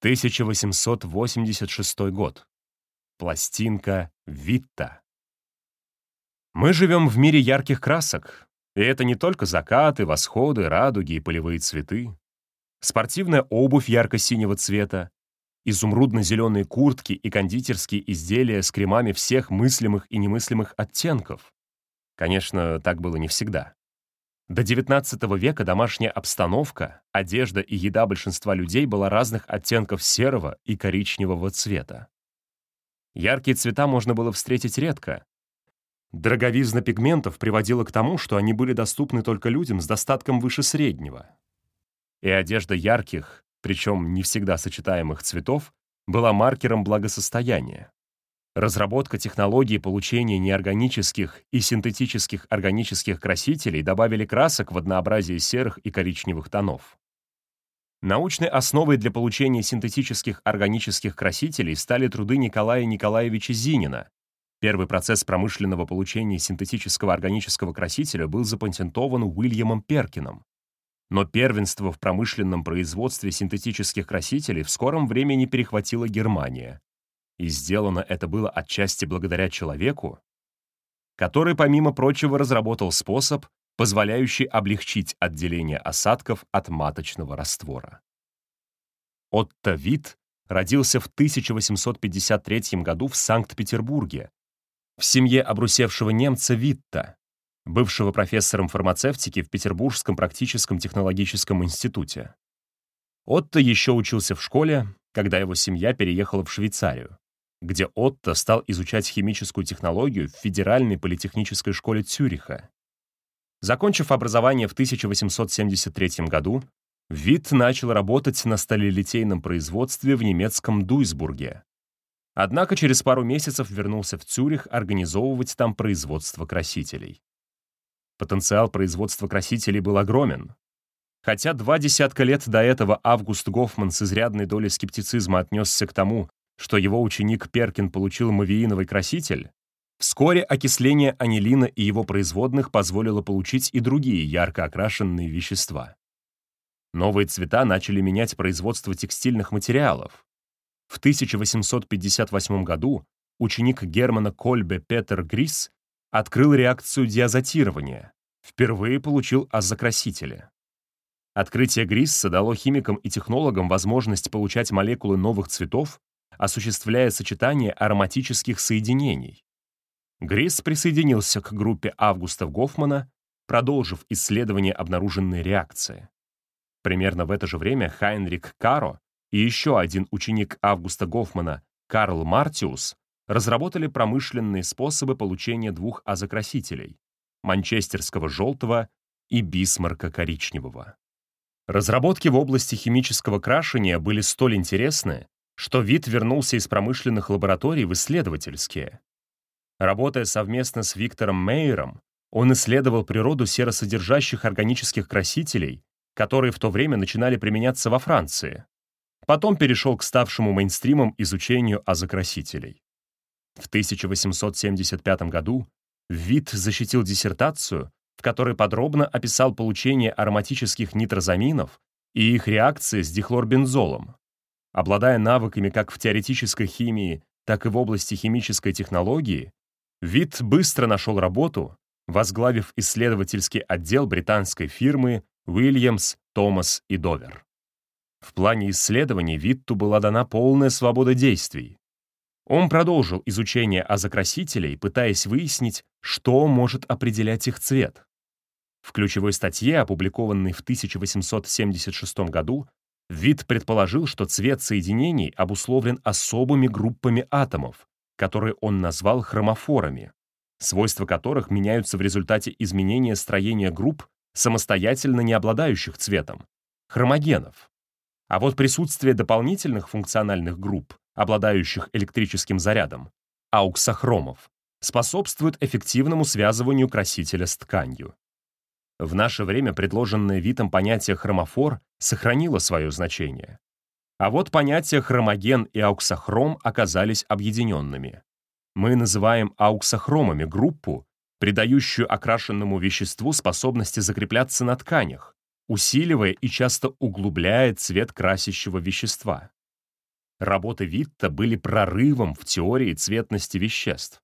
1886 год. Пластинка Витта. Мы живем в мире ярких красок, и это не только закаты, восходы, радуги и полевые цветы. Спортивная обувь ярко-синего цвета, изумрудно-зеленые куртки и кондитерские изделия с кремами всех мыслимых и немыслимых оттенков. Конечно, так было не всегда. До XIX века домашняя обстановка, одежда и еда большинства людей была разных оттенков серого и коричневого цвета. Яркие цвета можно было встретить редко. Дороговизна пигментов приводила к тому, что они были доступны только людям с достатком выше среднего. И одежда ярких, причем не всегда сочетаемых цветов, была маркером благосостояния. Разработка технологии получения неорганических и синтетических органических красителей добавили красок в однообразие серых и коричневых тонов. Научной основой для получения синтетических органических красителей стали труды Николая Николаевича Зинина. Первый процесс промышленного получения синтетического органического красителя был запатентован Уильямом Перкином. Но первенство в промышленном производстве синтетических красителей в скором времени перехватила Германия. И сделано это было отчасти благодаря человеку, который, помимо прочего, разработал способ, позволяющий облегчить отделение осадков от маточного раствора. Отто Вит родился в 1853 году в Санкт-Петербурге в семье обрусевшего немца Витта, бывшего профессором фармацевтики в Петербургском практическом технологическом институте. Отто еще учился в школе, когда его семья переехала в Швейцарию где Отто стал изучать химическую технологию в Федеральной политехнической школе Цюриха. Закончив образование в 1873 году, Витт начал работать на сталелитейном производстве в немецком Дуйсбурге. Однако через пару месяцев вернулся в Цюрих организовывать там производство красителей. Потенциал производства красителей был огромен. Хотя два десятка лет до этого Август Гофман с изрядной долей скептицизма отнесся к тому, что его ученик Перкин получил мавииновый краситель, вскоре окисление анилина и его производных позволило получить и другие ярко окрашенные вещества. Новые цвета начали менять производство текстильных материалов. В 1858 году ученик Германа Кольбе Петер Грисс открыл реакцию диазотирования, впервые получил азокрасители. Открытие Грисса дало химикам и технологам возможность получать молекулы новых цветов осуществляя сочетание ароматических соединений. Грисс присоединился к группе Августа Гофмана, продолжив исследование обнаруженной реакции. Примерно в это же время Хайнрик Каро и еще один ученик Августа Гофмана, Карл Мартиус, разработали промышленные способы получения двух азокрасителей — манчестерского желтого и бисмарка коричневого. Разработки в области химического крашения были столь интересны, что вид вернулся из промышленных лабораторий в исследовательские. Работая совместно с Виктором Мейером, он исследовал природу серосодержащих органических красителей, которые в то время начинали применяться во Франции. Потом перешел к ставшему мейнстримом изучению азокрасителей. В 1875 году Вит защитил диссертацию, в которой подробно описал получение ароматических нитрозаминов и их реакции с дихлорбензолом. Обладая навыками как в теоретической химии, так и в области химической технологии, Вит быстро нашел работу, возглавив исследовательский отдел британской фирмы Williams, Thomas и Довер. В плане исследований Витту была дана полная свобода действий. Он продолжил изучение азокрасителей, пытаясь выяснить, что может определять их цвет. В ключевой статье, опубликованной в 1876 году, Вид предположил, что цвет соединений обусловлен особыми группами атомов, которые он назвал хромофорами, свойства которых меняются в результате изменения строения групп, самостоятельно не обладающих цветом, хромогенов. А вот присутствие дополнительных функциональных групп, обладающих электрическим зарядом, ауксохромов, способствует эффективному связыванию красителя с тканью. В наше время предложенное Витом понятие хромофор сохранило свое значение. А вот понятия хромоген и ауксохром оказались объединенными. Мы называем ауксохромами группу, придающую окрашенному веществу способности закрепляться на тканях, усиливая и часто углубляя цвет красящего вещества. Работы Витта были прорывом в теории цветности веществ.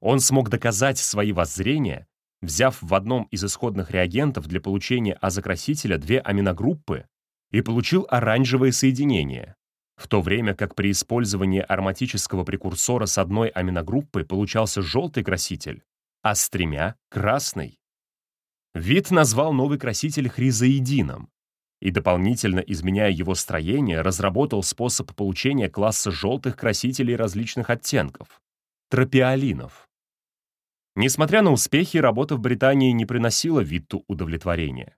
Он смог доказать свои воззрения, взяв в одном из исходных реагентов для получения азокрасителя две аминогруппы и получил оранжевое соединение, в то время как при использовании ароматического прекурсора с одной аминогруппой получался желтый краситель, а с тремя — красный. Вид назвал новый краситель хризоидином, и, дополнительно изменяя его строение, разработал способ получения класса желтых красителей различных оттенков — тропиолинов. Несмотря на успехи, работа в Британии не приносила Витту удовлетворения.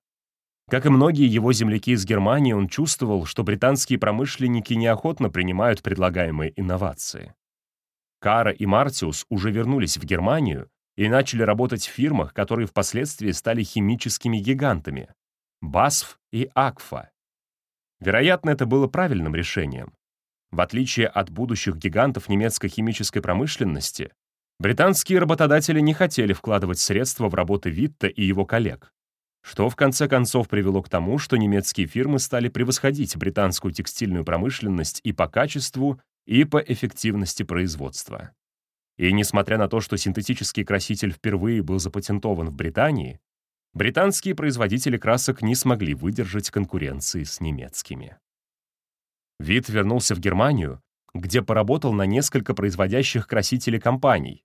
Как и многие его земляки из Германии, он чувствовал, что британские промышленники неохотно принимают предлагаемые инновации. Кара и Мартиус уже вернулись в Германию и начали работать в фирмах, которые впоследствии стали химическими гигантами, БАСФ и АКФА. Вероятно, это было правильным решением. В отличие от будущих гигантов немецкой химической промышленности, британские работодатели не хотели вкладывать средства в работы Витта и его коллег, что в конце концов привело к тому, что немецкие фирмы стали превосходить британскую текстильную промышленность и по качеству, и по эффективности производства. И несмотря на то, что синтетический краситель впервые был запатентован в Британии, британские производители красок не смогли выдержать конкуренции с немецкими. Вид вернулся в Германию, где поработал на несколько производящих красителей компаний,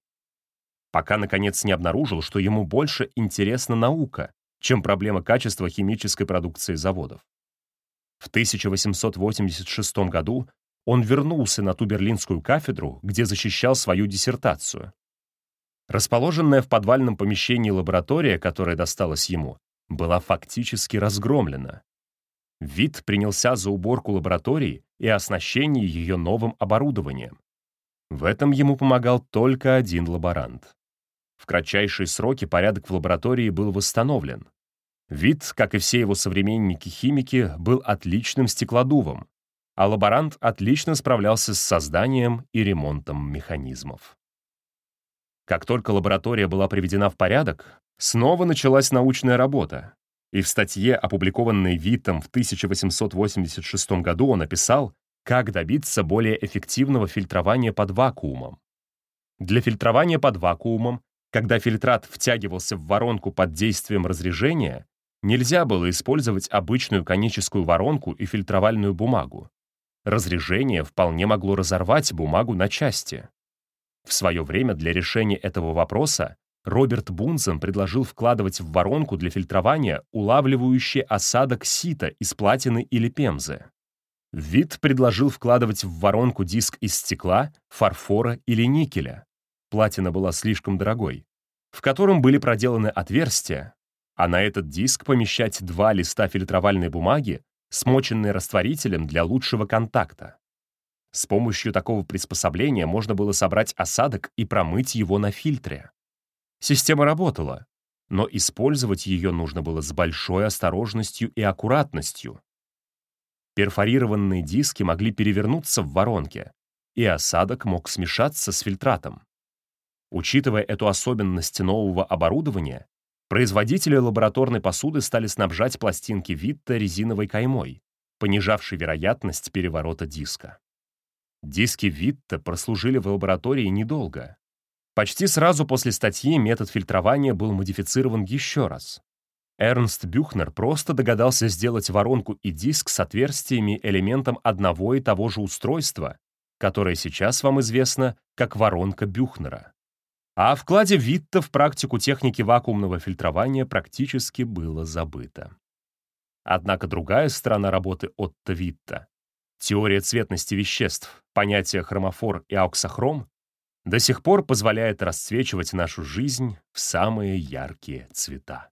пока, наконец, не обнаружил, что ему больше интересна наука, чем проблема качества химической продукции заводов. В 1886 году он вернулся на ту берлинскую кафедру, где защищал свою диссертацию. Расположенная в подвальном помещении лаборатория, которая досталась ему, была фактически разгромлена. Вид принялся за уборку лаборатории и оснащение ее новым оборудованием. В этом ему помогал только один лаборант. В кратчайшие сроки порядок в лаборатории был восстановлен. Вид, как и все его современники-химики, был отличным стеклодувом, а лаборант отлично справлялся с созданием и ремонтом механизмов. Как только лаборатория была приведена в порядок, снова началась научная работа, и в статье, опубликованной Витом в 1886 году, он написал, как добиться более эффективного фильтрования под вакуумом. Для фильтрования под вакуумом, когда фильтрат втягивался в воронку под действием разрежения, нельзя было использовать обычную коническую воронку и фильтровальную бумагу. Разрежение вполне могло разорвать бумагу на части. В свое время для решения этого вопроса Роберт Бунсен предложил вкладывать в воронку для фильтрования улавливающий осадок сита из платины или пемзы. Вид предложил вкладывать в воронку диск из стекла, фарфора или никеля. Платина была слишком дорогой, в котором были проделаны отверстия, а на этот диск помещать два листа фильтровальной бумаги, смоченные растворителем для лучшего контакта. С помощью такого приспособления можно было собрать осадок и промыть его на фильтре. Система работала, но использовать ее нужно было с большой осторожностью и аккуратностью. Перфорированные диски могли перевернуться в воронке, и осадок мог смешаться с фильтратом. Учитывая эту особенность нового оборудования, производители лабораторной посуды стали снабжать пластинки Витта резиновой каймой, понижавшей вероятность переворота диска. Диски Витта прослужили в лаборатории недолго. Почти сразу после статьи метод фильтрования был модифицирован еще раз. Эрнст Бюхнер просто догадался сделать воронку и диск с отверстиями элементом одного и того же устройства, которое сейчас вам известно как воронка Бюхнера. А о вкладе Витта в практику техники вакуумного фильтрования практически было забыто. Однако другая сторона работы Отто Витта Теория цветности веществ, понятия хромофор и ауксохром до сих пор позволяет расцвечивать нашу жизнь в самые яркие цвета.